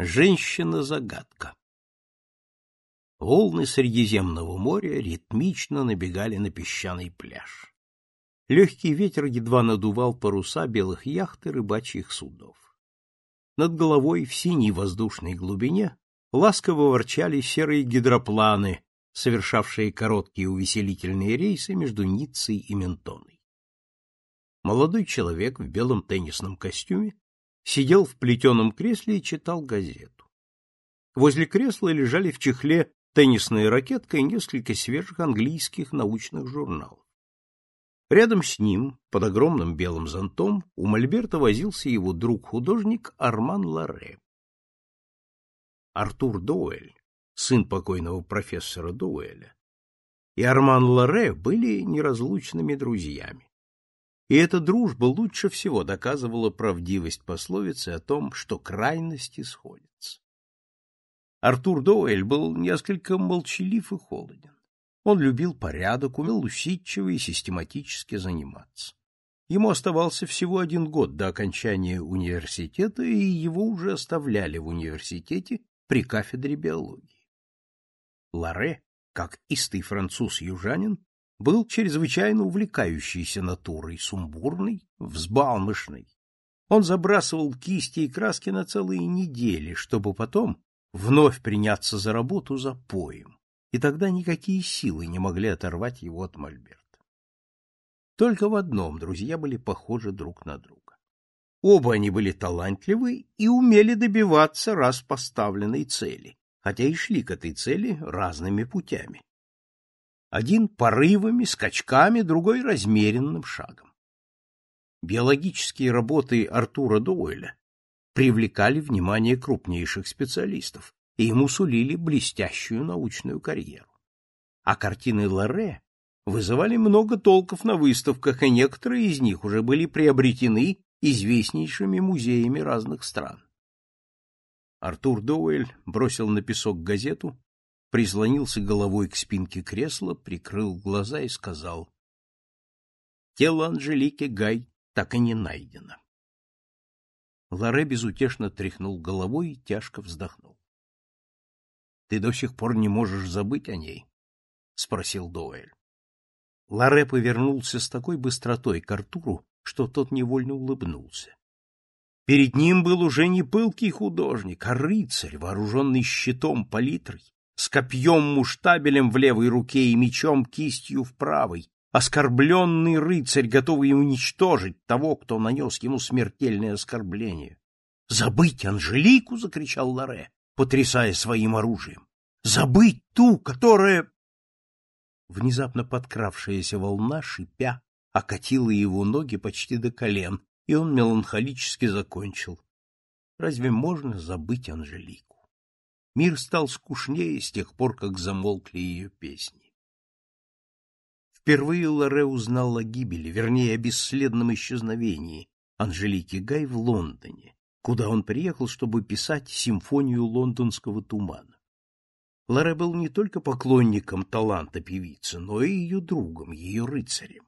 Женщина-загадка. Волны Средиземного моря ритмично набегали на песчаный пляж. Легкий ветер едва надувал паруса белых яхт и рыбачьих судов. Над головой в синей воздушной глубине ласково ворчали серые гидропланы, совершавшие короткие увеселительные рейсы между Ниццей и Ментоной. Молодой человек в белом теннисном костюме сидел в плетеном кресле и читал газету. Возле кресла лежали в чехле теннисная ракетка и несколько свежих английских научных журналов. Рядом с ним, под огромным белым зонтом, у Мольберта возился его друг-художник Арман Ларе. Артур Доуэль, сын покойного профессора Доуэля, и Арман Ларе были неразлучными друзьями. И эта дружба лучше всего доказывала правдивость пословицы о том, что крайности сходятся. Артур Доуэль был несколько молчалив и холоден. Он любил порядок, умел усидчиво и систематически заниматься. Ему оставался всего один год до окончания университета, и его уже оставляли в университете при кафедре биологии. Ларе, как истый француз-южанин, был чрезвычайно увлекающейся натурой, сумбурной, взбалмошной. Он забрасывал кисти и краски на целые недели, чтобы потом вновь приняться за работу за поем, и тогда никакие силы не могли оторвать его от мольберта. Только в одном друзья были похожи друг на друга. Оба они были талантливы и умели добиваться раз поставленной цели, хотя и шли к этой цели разными путями. Один порывами, скачками, другой размеренным шагом. Биологические работы Артура Доуэля привлекали внимание крупнейших специалистов, и ему сулили блестящую научную карьеру. А картины Лоре вызывали много толков на выставках, и некоторые из них уже были приобретены известнейшими музеями разных стран. Артур Доуэль бросил на песок газету прислонился головой к спинке кресла, прикрыл глаза и сказал, «Тело Анжелики Гай так и не найдено». Лоре безутешно тряхнул головой и тяжко вздохнул. — Ты до сих пор не можешь забыть о ней? — спросил Доуэль. Лоре повернулся с такой быстротой к Артуру, что тот невольно улыбнулся. Перед ним был уже не пылкий художник, а рыцарь, вооруженный щитом палитрой, с копьем-муштабелем в левой руке и мечом кистью в правой, оскорбленный рыцарь, готовый уничтожить того, кто нанес ему смертельное оскорбление. «Забыть Анжелику!» — закричал Лоре, потрясая своим оружием. «Забыть ту, которая...» Внезапно подкравшаяся волна, шипя, окатила его ноги почти до колен, и он меланхолически закончил. «Разве можно забыть Анжелику?» Мир стал скучнее с тех пор, как замолкли ее песни. Впервые Лоре узнал о гибели, вернее, о бесследном исчезновении Анжелики Гай в Лондоне, куда он приехал, чтобы писать симфонию лондонского тумана. Лоре был не только поклонником таланта певицы, но и ее другом, ее рыцарем.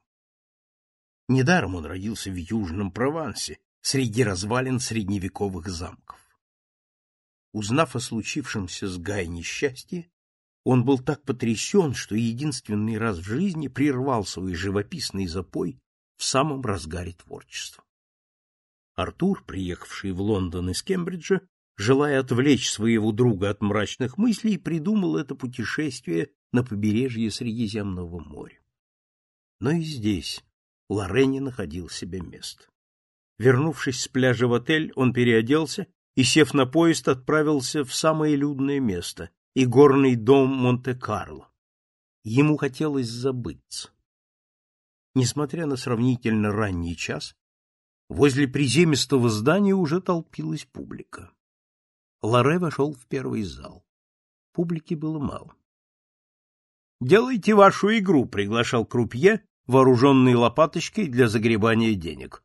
Недаром он родился в Южном Провансе, среди развалин средневековых замков. Узнав о случившемся с Гай несчастье, он был так потрясен, что единственный раз в жизни прервал свой живописный запой в самом разгаре творчества. Артур, приехавший в Лондон из Кембриджа, желая отвлечь своего друга от мрачных мыслей, придумал это путешествие на побережье Средиземного моря. Но и здесь Лорене находил себе место. Вернувшись с пляжа в отель, он переоделся и, сев на поезд, отправился в самое людное место — и горный дом Монте-Карло. Ему хотелось забыться. Несмотря на сравнительно ранний час, возле приземистого здания уже толпилась публика. Лоре вошел в первый зал. Публики было мало. «Делайте вашу игру», — приглашал крупье, вооруженный лопаточкой для загребания денег.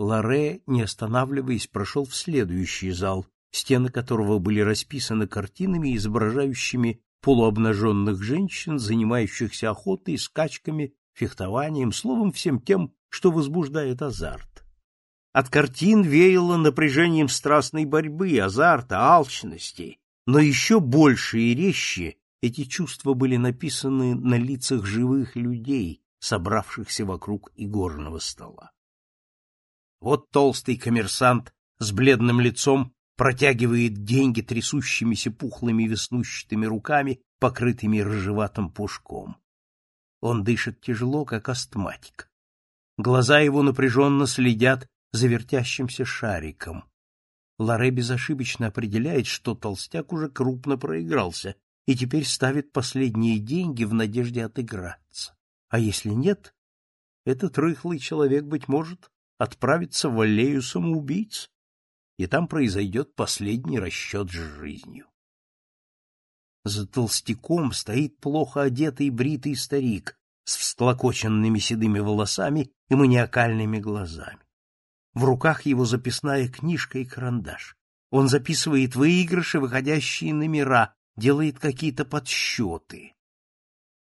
Ларе, не останавливаясь, прошел в следующий зал, стены которого были расписаны картинами, изображающими полуобнаженных женщин, занимающихся охотой, скачками, фехтованием, словом, всем тем, что возбуждает азарт. От картин веяло напряжением страстной борьбы, азарта, алчности, но еще больше и резче эти чувства были написаны на лицах живых людей, собравшихся вокруг игорного стола. Вот толстый коммерсант с бледным лицом протягивает деньги трясущимися пухлыми веснущатыми руками, покрытыми рыжеватым пушком. Он дышит тяжело, как астматик. Глаза его напряженно следят за вертящимся шариком. Ларе безошибочно определяет, что толстяк уже крупно проигрался и теперь ставит последние деньги в надежде отыграться. А если нет, этот рыхлый человек, быть может, отправится в аллею самоубийц, и там произойдет последний расчет с жизнью. За толстяком стоит плохо одетый бритый старик с всклокоченными седыми волосами и маниакальными глазами. В руках его записная книжка и карандаш. Он записывает выигрыши, выходящие номера, делает какие-то подсчеты.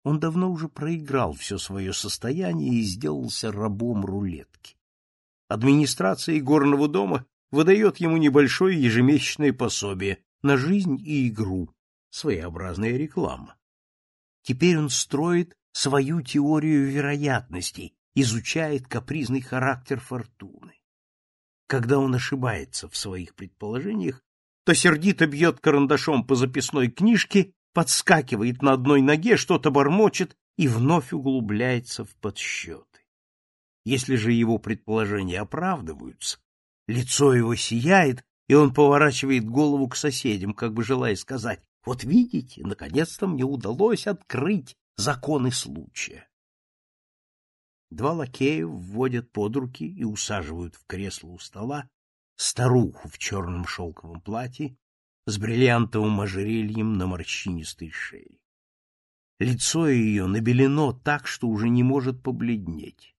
Он давно уже проиграл все свое состояние и сделался рабом рулетки. Администрация горного дома выдает ему небольшое ежемесячное пособие на жизнь и игру, своеобразная реклама. Теперь он строит свою теорию вероятностей, изучает капризный характер фортуны. Когда он ошибается в своих предположениях, то сердито бьет карандашом по записной книжке, подскакивает на одной ноге, что-то бормочет и вновь углубляется в подсчеты. Если же его предположения оправдываются, лицо его сияет, и он поворачивает голову к соседям, как бы желая сказать, «Вот видите, наконец-то мне удалось открыть законы случая». Два лакея вводят под руки и усаживают в кресло у стола старуху в черном шелковом платье с бриллиантовым ожерельем на морщинистой шее. Лицо ее набелено так, что уже не может побледнеть.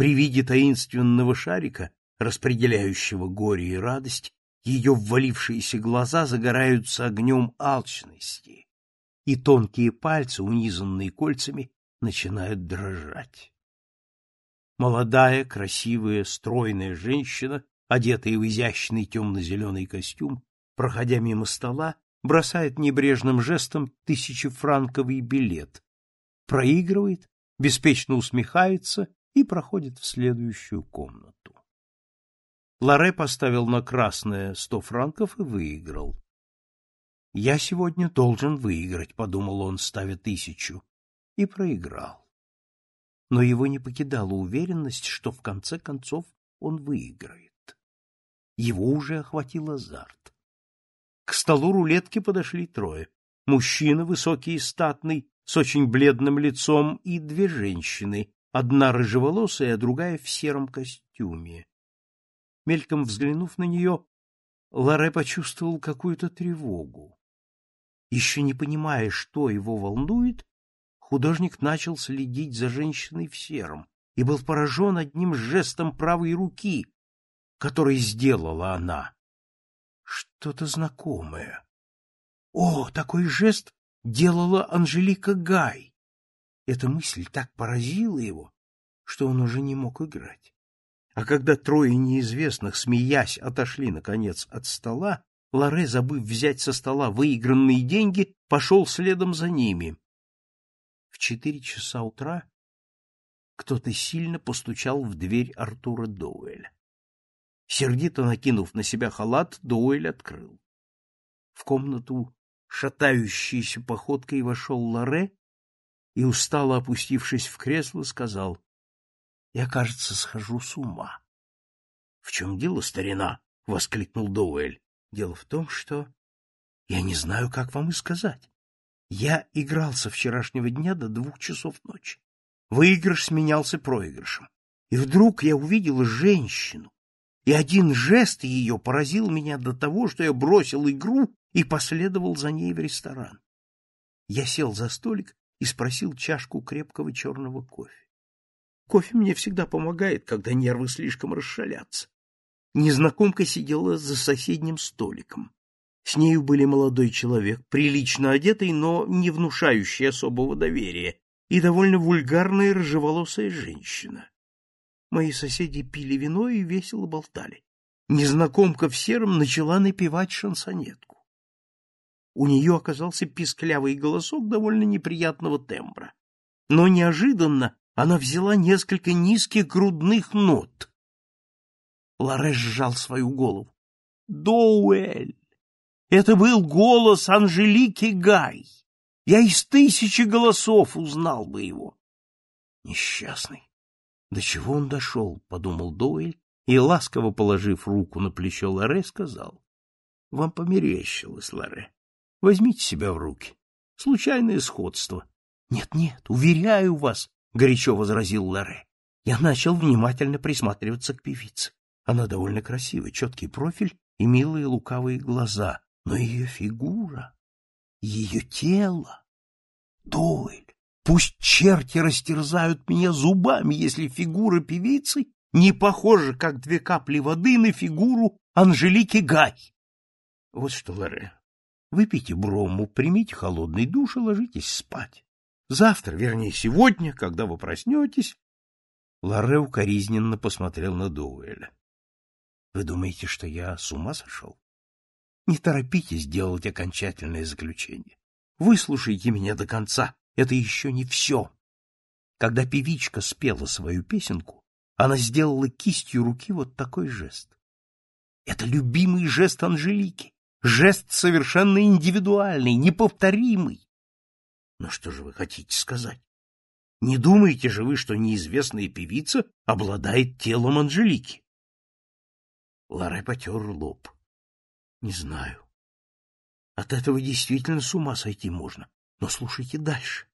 При виде таинственного шарика, распределяющего горе и радость, ее ввалившиеся глаза загораются огнем алчности, и тонкие пальцы, унизанные кольцами, начинают дрожать. Молодая, красивая, стройная женщина, одетая в изящный темно-зеленый костюм, проходя мимо стола, бросает небрежным жестом тысячефранковый билет, проигрывает, беспечно усмехается и проходит в следующую комнату. Ларе поставил на красное сто франков и выиграл. «Я сегодня должен выиграть», — подумал он, ставя тысячу, и проиграл. Но его не покидала уверенность, что в конце концов он выиграет. Его уже охватил азарт. К столу рулетки подошли трое. Мужчина, высокий и статный, с очень бледным лицом, и две женщины, одна рыжеволосая, а другая в сером костюме. Мельком взглянув на нее, Ларе почувствовал какую-то тревогу. Еще не понимая, что его волнует, художник начал следить за женщиной в сером и был поражен одним жестом правой руки, который сделала она. Что-то знакомое. О, такой жест делала Анжелика Гай. Эта мысль так поразила его, что он уже не мог играть. А когда трое неизвестных, смеясь, отошли, наконец, от стола, Лоре, забыв взять со стола выигранные деньги, пошел следом за ними. В четыре часа утра кто-то сильно постучал в дверь Артура Доуэля. Сердито накинув на себя халат, Доуэль открыл. В комнату шатающейся походкой вошел Лоре и, устало опустившись в кресло, сказал, — Я, кажется, схожу с ума. — В чем дело, старина? — воскликнул Доуэль. — Дело в том, что... Я не знаю, как вам и сказать. Я играл со вчерашнего дня до двух часов ночи. Выигрыш сменялся проигрышем. И вдруг я увидел женщину, и один жест ее поразил меня до того, что я бросил игру и последовал за ней в ресторан. Я сел за столик и спросил чашку крепкого черного кофе. Кофе мне всегда помогает, когда нервы слишком расшалятся. Незнакомка сидела за соседним столиком. С нею были молодой человек, прилично одетый, но не внушающий особого доверия, и довольно вульгарная рыжеволосая женщина. Мои соседи пили вино и весело болтали. Незнакомка в сером начала напевать шансонетку. У нее оказался писклявый голосок довольно неприятного тембра. Но неожиданно она взяла несколько низких грудных нот. Лареш сжал свою голову. Доуэль! Это был голос Анжелики Гай. Я из тысячи голосов узнал бы его. Несчастный. До чего он дошел, — подумал Доуэль, и, ласково положив руку на плечо Ларе, сказал. — Вам померещилось, Ларе. Возьмите себя в руки. Случайное сходство. Нет, — Нет-нет, уверяю вас, — горячо возразил Ларе. Я начал внимательно присматриваться к певице. Она довольно красивая, четкий профиль и милые лукавые глаза, но ее фигура, ее тело... Дойль, пусть черти растерзают меня зубами, если фигура певицы не похожа, как две капли воды, на фигуру Анжелики Гай. Вот что, Лоре, выпейте брому, примите холодный душ и ложитесь спать. Завтра, вернее, сегодня, когда вы проснетесь... Лоре укоризненно посмотрел на Доуэля. — Вы думаете, что я с ума сошел? Не торопитесь делать окончательное заключение. Выслушайте меня до конца, это еще не все. Когда певичка спела свою песенку, она сделала кистью руки вот такой жест. Это любимый жест Анжелики, жест совершенно индивидуальный, неповторимый. Но что же вы хотите сказать? Не думаете же вы, что неизвестная певица обладает телом Анжелики? Ларе потер лоб. Не знаю. От этого действительно с ума сойти можно. Но слушайте дальше.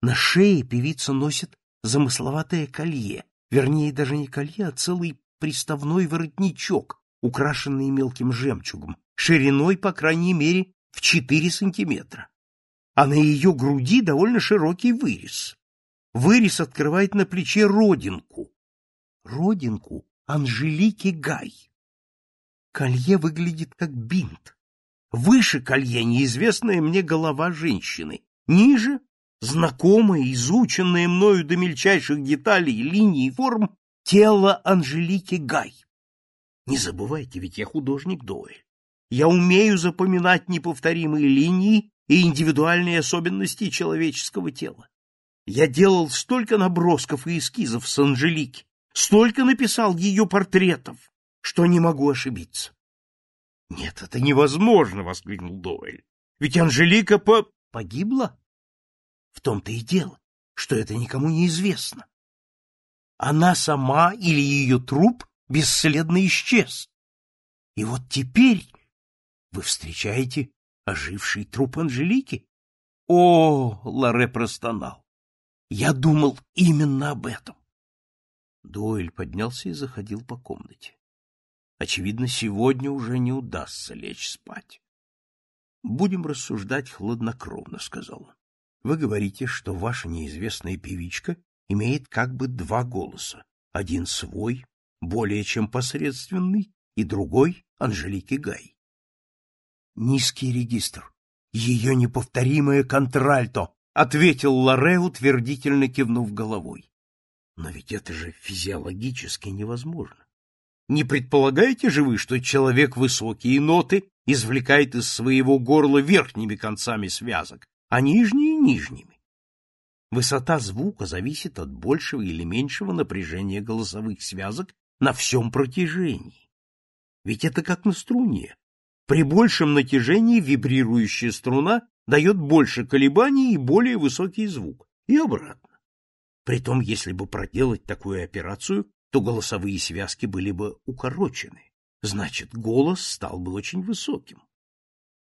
На шее певица носит замысловатое колье, вернее, даже не колье, а целый приставной воротничок, украшенный мелким жемчугом, шириной, по крайней мере, в четыре сантиметра. А на ее груди довольно широкий вырез. Вырез открывает на плече родинку. Родинку Анжелики Гай. Колье выглядит как бинт. Выше колье неизвестная мне голова женщины, ниже — знакомое, изученное мною до мельчайших деталей, линий и форм тело Анжелики Гай. Не забывайте, ведь я художник Дойль. Я умею запоминать неповторимые линии и индивидуальные особенности человеческого тела. Я делал столько набросков и эскизов с Анжелики, столько написал ее портретов, что не могу ошибиться. — Нет, это невозможно! — воскликнул Дойль. — Ведь Анжелика по... погибла? В том-то и дело, что это никому не известно. Она сама или ее труп бесследно исчез. И вот теперь вы встречаете оживший труп Анжелики? О, Ларе простонал. Я думал именно об этом. Дойль поднялся и заходил по комнате. Очевидно, сегодня уже не удастся лечь спать. Будем рассуждать хладнокровно, сказал он. Вы говорите, что ваша неизвестная певичка имеет как бы два голоса. Один свой, более чем посредственный, и другой — Анжелики Гай. Низкий регистр. Ее неповторимое контральто, — ответил Лоре, утвердительно кивнув головой. Но ведь это же физиологически невозможно. Не предполагаете же вы, что человек высокие ноты извлекает из своего горла верхними концами связок, а нижние — нижними? Высота звука зависит от большего или меньшего напряжения голосовых связок на всем протяжении. Ведь это как на струне. При большем натяжении вибрирующая струна дает больше колебаний и более высокий звук, и обратно. Притом, если бы проделать такую операцию, то голосовые связки были бы укорочены, значит, голос стал бы очень высоким.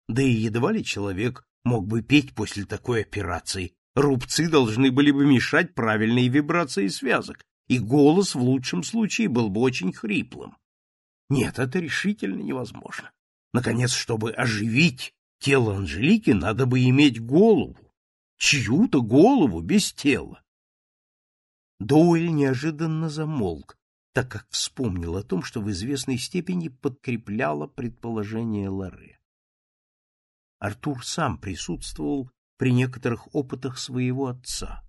Да и едва ли человек мог бы петь после такой операции, рубцы должны были бы мешать правильной вибрации связок, и голос в лучшем случае был бы очень хриплым. Нет, это решительно невозможно. Наконец, чтобы оживить тело Анжелики, надо бы иметь голову, чью-то голову без тела. Доуэль неожиданно замолк, так как вспомнил о том, что в известной степени подкрепляло предположение Ларе. Артур сам присутствовал при некоторых опытах своего отца.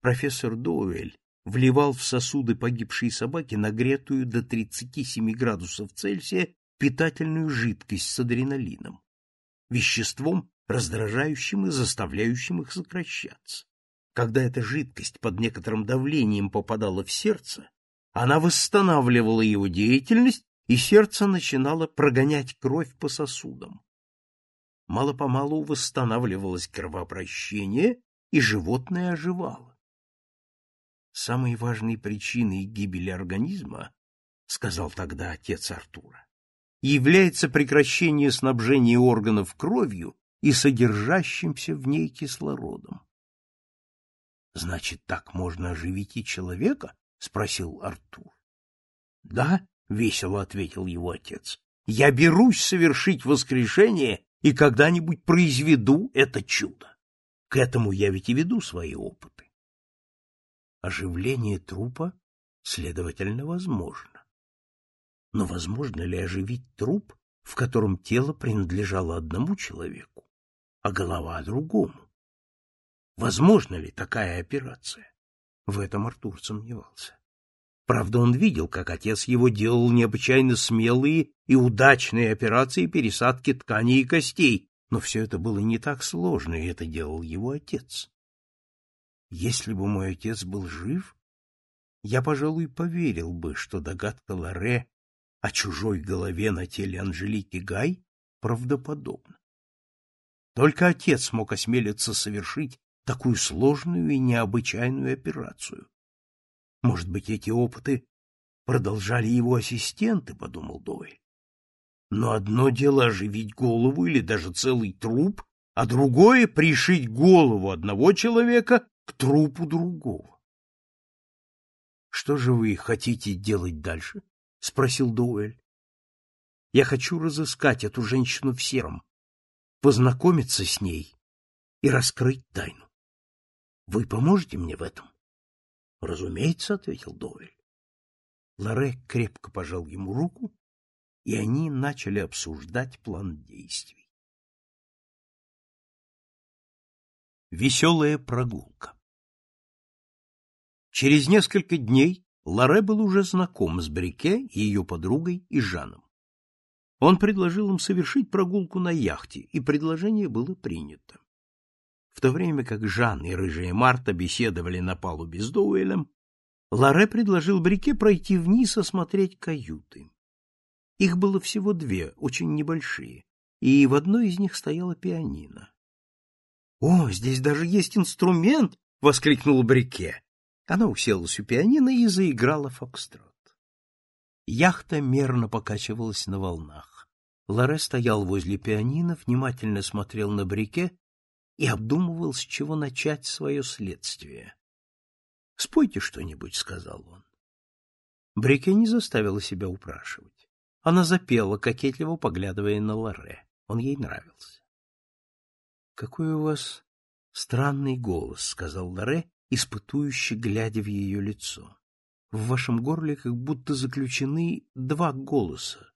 Профессор Доуэль вливал в сосуды погибшей собаки нагретую до 37 градусов Цельсия питательную жидкость с адреналином, веществом, раздражающим и заставляющим их сокращаться. Когда эта жидкость под некоторым давлением попадала в сердце, она восстанавливала его деятельность, и сердце начинало прогонять кровь по сосудам. Мало-помалу восстанавливалось кровообращение, и животное оживало. Самой важной причиной гибели организма, сказал тогда отец Артура, является прекращение снабжения органов кровью и содержащимся в ней кислородом. Значит, так можно оживить и человека? спросил Артур. Да, весело ответил его отец. Я берусь совершить воскрешение и когда-нибудь произведу это чудо. К этому я ведь и веду свои опыты. Оживление трупа, следовательно, возможно. Но возможно ли оживить труп, в котором тело принадлежало одному человеку, а голова другому? Возможно ли такая операция? В этом Артур сомневался. Правда, он видел, как отец его делал необычайно смелые и удачные операции пересадки тканей и костей, но все это было не так сложно, и это делал его отец. Если бы мой отец был жив, я, пожалуй, поверил бы, что догадка Лоре о чужой голове на теле Анжелики Гай правдоподобна. Только отец мог осмелиться совершить такую сложную и необычайную операцию. Может быть, эти опыты продолжали его ассистенты, подумал Дойль. Но одно дело оживить голову или даже целый труп, а другое пришить голову одного человека к трупу другого. Что же вы хотите делать дальше? Спросил Доуэль. Я хочу разыскать эту женщину в сером, познакомиться с ней и раскрыть тайну. Вы поможете мне в этом? Разумеется, ответил Дойль. Лоре крепко пожал ему руку, и они начали обсуждать план действий. Веселая прогулка Через несколько дней Лоре был уже знаком с Брике, ее подругой и Жаном. Он предложил им совершить прогулку на яхте, и предложение было принято. В то время как Жан и рыжая Марта беседовали на палубе с Доуэлем, Ларе предложил Брике пройти вниз осмотреть каюты. Их было всего две, очень небольшие, и в одной из них стояла пианино. — О, здесь даже есть инструмент! — воскликнул Брике. Она уселась у пианино и заиграла фокстрот. Яхта мерно покачивалась на волнах. Ларе стоял возле пианино, внимательно смотрел на Брике и обдумывал, с чего начать свое следствие. — Спойте что-нибудь, — сказал он. Брике не заставила себя упрашивать. Она запела, кокетливо поглядывая на Лоре. Он ей нравился. — Какой у вас странный голос, — сказал Лоре, испытующе глядя в ее лицо. В вашем горле как будто заключены два голоса,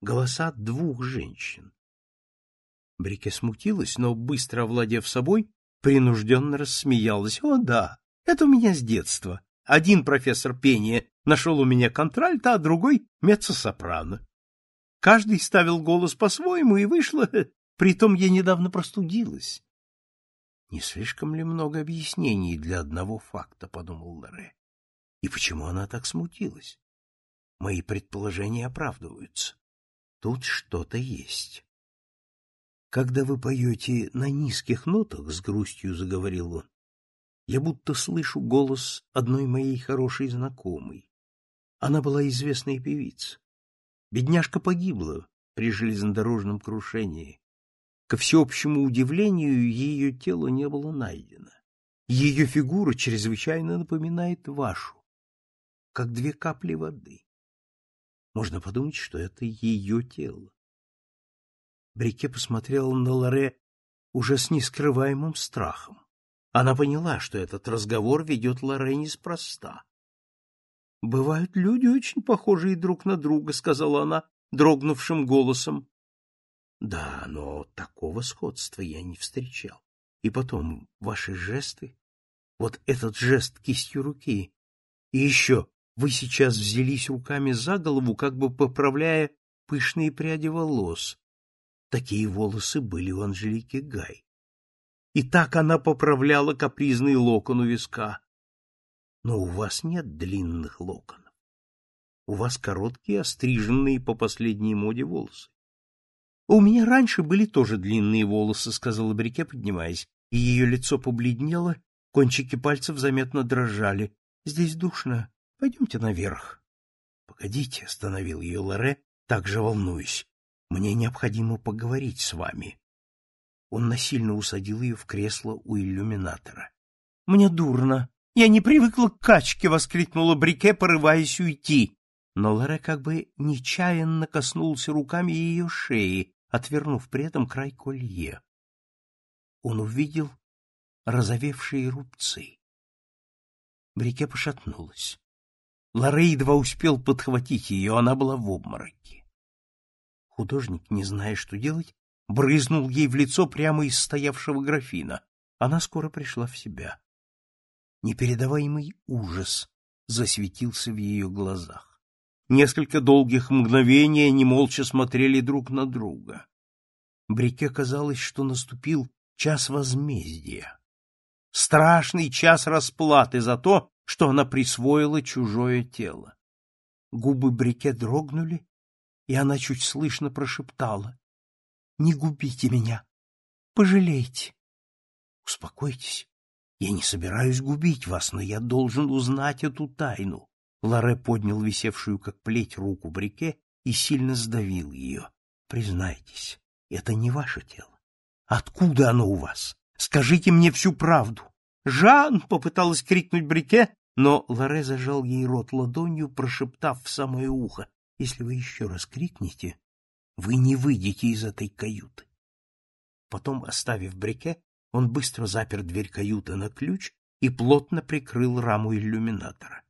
голоса двух женщин. Брике смутилась, но, быстро овладев собой, принужденно рассмеялась. — О, да, это у меня с детства. Один профессор пения нашел у меня контральта, а другой — меццо-сопрано. Каждый ставил голос по-своему, и вышло... Притом я недавно простудилась. — Не слишком ли много объяснений для одного факта? — подумал Лоре. — И почему она так смутилась? Мои предположения оправдываются. Тут что-то есть. Когда вы поете на низких нотах, — с грустью заговорил он, — я будто слышу голос одной моей хорошей знакомой. Она была известная певица. Бедняжка погибла при железнодорожном крушении. Ко всеобщему удивлению, ее тело не было найдено. Ее фигура чрезвычайно напоминает вашу, как две капли воды. Можно подумать, что это ее тело. Брике посмотрела на Лоре уже с нескрываемым страхом. Она поняла, что этот разговор ведет Лоре неспроста. — Бывают люди, очень похожие друг на друга, — сказала она дрогнувшим голосом. — Да, но такого сходства я не встречал. И потом, ваши жесты... Вот этот жест кистью руки, И еще, вы сейчас взялись руками за голову, как бы поправляя пышные пряди волос. Такие волосы были у Анжелики Гай. И так она поправляла капризный локон у виска. Но у вас нет длинных локонов. У вас короткие, остриженные по последней моде волосы. — У меня раньше были тоже длинные волосы, — сказала Брике, поднимаясь, и ее лицо побледнело, кончики пальцев заметно дрожали. — Здесь душно. Пойдемте наверх. — Погодите, — остановил ее Лоре, также волнуюсь. Мне необходимо поговорить с вами. Он насильно усадил ее в кресло у иллюминатора. — Мне дурно. Я не привыкла к качке! — воскликнула Брике, порываясь уйти. Но Лоре как бы нечаянно коснулся руками ее шеи, отвернув при этом край колье. Он увидел розовевшие рубцы. Брике пошатнулась. Лоре едва успел подхватить ее, она была в обмороке. Художник, не зная, что делать, брызнул ей в лицо прямо из стоявшего графина. Она скоро пришла в себя. Непередаваемый ужас засветился в ее глазах. Несколько долгих мгновений они молча смотрели друг на друга. Брике казалось, что наступил час возмездия. Страшный час расплаты за то, что она присвоила чужое тело. Губы Брике дрогнули, и она чуть слышно прошептала. — Не губите меня. Пожалейте. — Успокойтесь. Я не собираюсь губить вас, но я должен узнать эту тайну. Ларе поднял висевшую как плеть руку Брике и сильно сдавил ее. Признайтесь, это не ваше тело. Откуда оно у вас? Скажите мне всю правду. Жан попыталась крикнуть Брике, но Ларе зажал ей рот ладонью, прошептав в самое ухо: "Если вы еще раз крикнете, вы не выйдете из этой каюты". Потом, оставив Брике, он быстро запер дверь каюты на ключ и плотно прикрыл раму иллюминатора.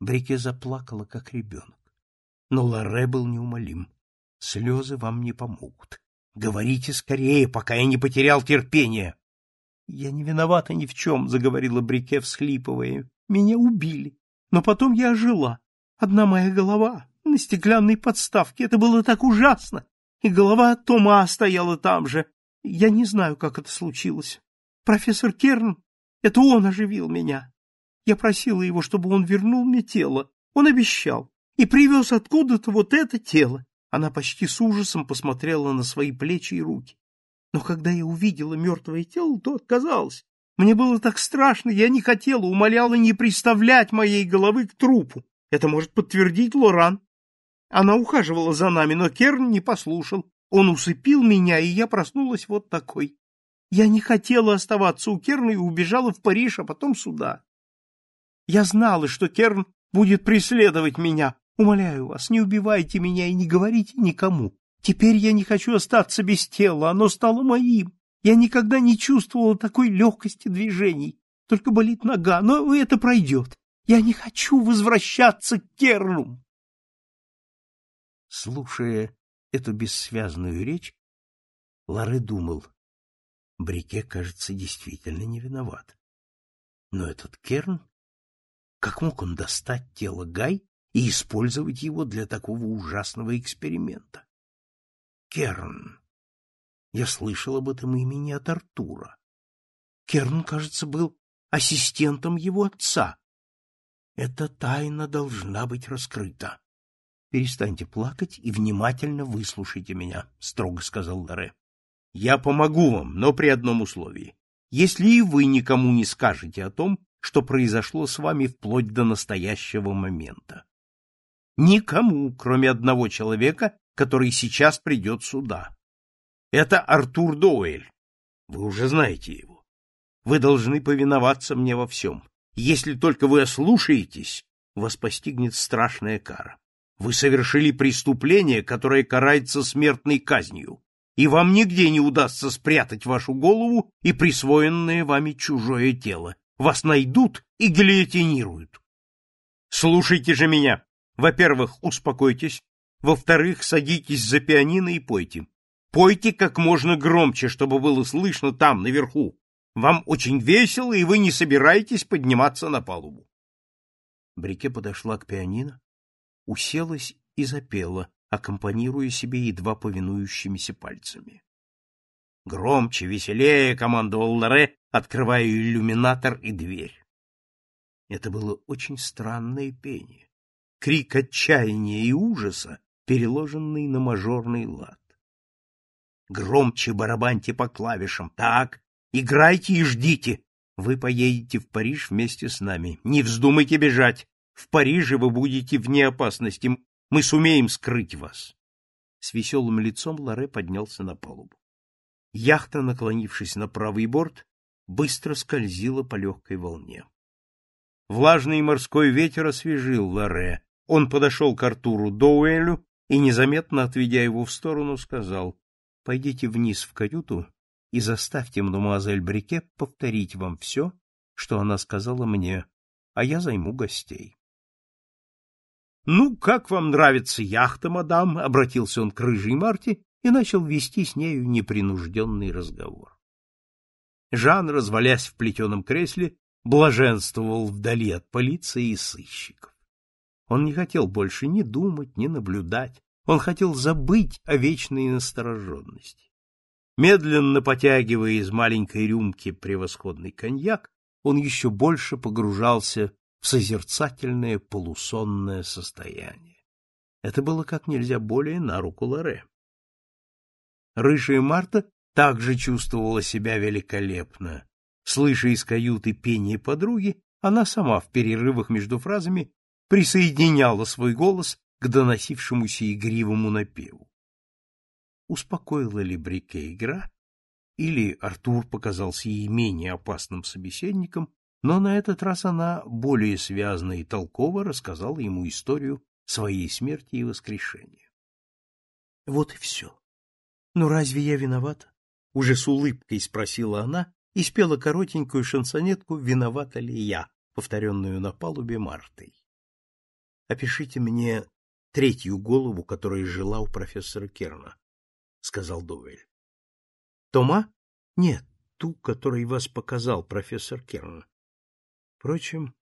Брике заплакала, как ребенок. Но Лоре был неумолим. Слезы вам не помогут. Говорите скорее, пока я не потерял терпение. — Я не виновата ни в чем, — заговорила Брике, всхлипывая. — Меня убили. Но потом я ожила. Одна моя голова на стеклянной подставке. Это было так ужасно. И голова Тома стояла там же. Я не знаю, как это случилось. Профессор Керн, это он оживил меня. Я просила его, чтобы он вернул мне тело. Он обещал. И привез откуда-то вот это тело. Она почти с ужасом посмотрела на свои плечи и руки. Но когда я увидела мертвое тело, то отказалась. Мне было так страшно, я не хотела, умоляла не приставлять моей головы к трупу. Это может подтвердить Лоран. Она ухаживала за нами, но Керн не послушал. Он усыпил меня, и я проснулась вот такой. Я не хотела оставаться у Керна и убежала в Париж, а потом сюда. Я знала, что Керн будет преследовать меня. Умоляю вас, не убивайте меня и не говорите никому. Теперь я не хочу остаться без тела, оно стало моим. Я никогда не чувствовала такой легкости движений. Только болит нога, но это пройдет. Я не хочу возвращаться к Керну. Слушая эту бессвязную речь, Лары думал, Брике, кажется, действительно не виноват. Но этот Керн, как мог он достать тело Гай и использовать его для такого ужасного эксперимента? Керн. Я слышал об этом имени от Артура. Керн, кажется, был ассистентом его отца. Эта тайна должна быть раскрыта. Перестаньте плакать и внимательно выслушайте меня, строго сказал Лоре. Я помогу вам, но при одном условии. Если и вы никому не скажете о том, что произошло с вами вплоть до настоящего момента. Никому, кроме одного человека, который сейчас придет сюда. Это Артур Доуэль. Вы уже знаете его. Вы должны повиноваться мне во всем. Если только вы ослушаетесь, вас постигнет страшная кара. Вы совершили преступление, которое карается смертной казнью, и вам нигде не удастся спрятать вашу голову и присвоенное вами чужое тело. Вас найдут и гильотинируют. Слушайте же меня. Во-первых, успокойтесь. Во-вторых, садитесь за пианино и пойте. Пойте как можно громче, чтобы было слышно там, наверху. Вам очень весело, и вы не собираетесь подниматься на палубу. Брике подошла к пианино, уселась и запела, аккомпанируя себе едва повинующимися пальцами. Громче, веселее командовал Лоре, открывая иллюминатор и дверь. Это было очень странное пение, крик отчаяния и ужаса, переложенный на мажорный лад. Громче барабаньте по клавишам. Так, играйте и ждите. Вы поедете в Париж вместе с нами. Не вздумайте бежать. В Париже вы будете вне опасности. Мы сумеем скрыть вас. С веселым лицом Лоре поднялся на палубу. Яхта, наклонившись на правый борт, быстро скользила по легкой волне. Влажный морской ветер освежил Лоре. Он подошел к Артуру Доуэлю и, незаметно отведя его в сторону, сказал, «Пойдите вниз в каюту и заставьте мадемуазель Брике повторить вам все, что она сказала мне, а я займу гостей». «Ну, как вам нравится яхта, мадам?» — обратился он к рыжей Марте и начал вести с нею непринужденный разговор. Жан, развалясь в плетеном кресле, блаженствовал вдали от полиции и сыщиков. Он не хотел больше ни думать, ни наблюдать, он хотел забыть о вечной настороженности. Медленно потягивая из маленькой рюмки превосходный коньяк, он еще больше погружался в созерцательное полусонное состояние. Это было как нельзя более на руку Лоре. Рыжая Марта также чувствовала себя великолепно. Слыша из каюты пение подруги, она сама в перерывах между фразами присоединяла свой голос к доносившемуся игривому напеву. Успокоила ли Брике игра, или Артур показался ей менее опасным собеседником, но на этот раз она более связно и толково рассказала ему историю своей смерти и воскрешения. Вот и все. Но разве я виновата? Уже с улыбкой спросила она, и спела коротенькую шансонетку «Виновата ли я», повторенную на палубе Мартой. «Опишите мне третью голову, которая жила у профессора Керна», — сказал Дуэль. «Тома? Нет, ту, которой вас показал профессор Керн. Впрочем,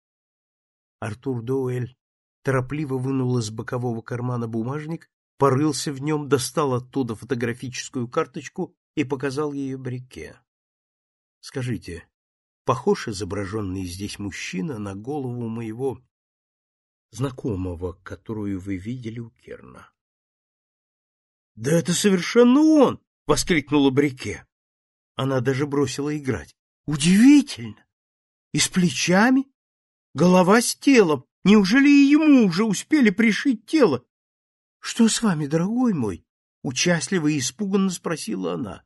Артур Дуэль торопливо вынул из бокового кармана бумажник, порылся в нем, достал оттуда фотографическую карточку и показал ее Брике. Скажите, похож изображенный здесь мужчина на голову моего знакомого, которую вы видели у Керна? — Да это совершенно он! — воскликнула Брике. Она даже бросила играть. — Удивительно! И с плечами? Голова с телом. Неужели и ему уже успели пришить тело? — Что с вами, дорогой мой? — участливо и испуганно спросила она.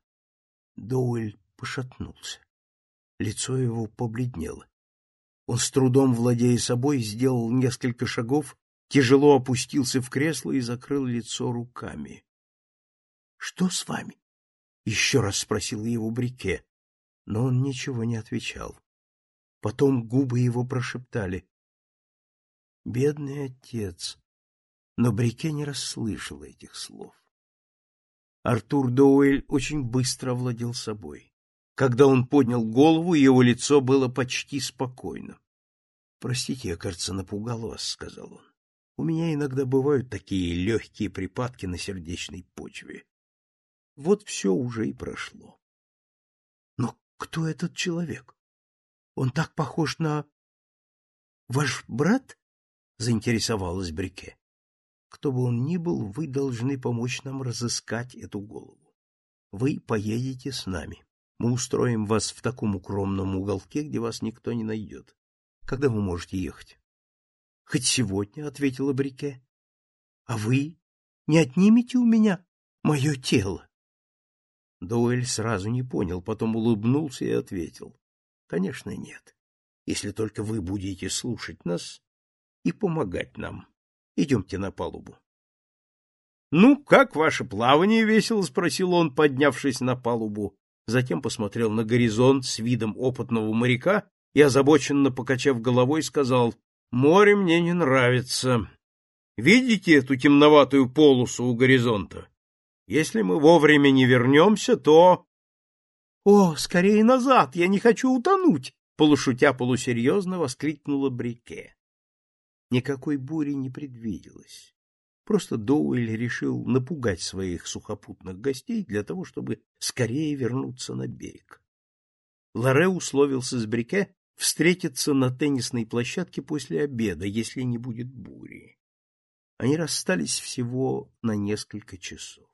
Доуэль пошатнулся. Лицо его побледнело. Он с трудом, владея собой, сделал несколько шагов, тяжело опустился в кресло и закрыл лицо руками. — Что с вами? — еще раз спросил его Брике, но он ничего не отвечал. Потом губы его прошептали. — Бедный отец! Но Брике не расслышал этих слов. Артур Доуэль очень быстро овладел собой. Когда он поднял голову, его лицо было почти спокойно. — Простите, я, кажется, напугал вас, — сказал он. — У меня иногда бывают такие легкие припадки на сердечной почве. Вот все уже и прошло. Но кто этот человек? Он так похож на... Ваш брат? — заинтересовалась Брике. Кто бы он ни был, вы должны помочь нам разыскать эту голову. Вы поедете с нами. Мы устроим вас в таком укромном уголке, где вас никто не найдет. Когда вы можете ехать? — Хоть сегодня, — ответила Брике. — А вы не отнимете у меня мое тело? Дуэль сразу не понял, потом улыбнулся и ответил. — Конечно, нет. Если только вы будете слушать нас и помогать нам. Идемте на палубу. — Ну, как ваше плавание? — весело спросил он, поднявшись на палубу затем посмотрел на горизонт с видом опытного моряка и, озабоченно покачав головой, сказал, «Море мне не нравится. Видите эту темноватую полосу у горизонта? Если мы вовремя не вернемся, то...» «О, скорее назад! Я не хочу утонуть!» Полушутя полусерьезно воскликнула Брике. Никакой бури не предвиделось. Просто Доуэль решил напугать своих сухопутных гостей для того, чтобы скорее вернуться на берег. Лоре условился с Брике встретиться на теннисной площадке после обеда, если не будет бури. Они расстались всего на несколько часов.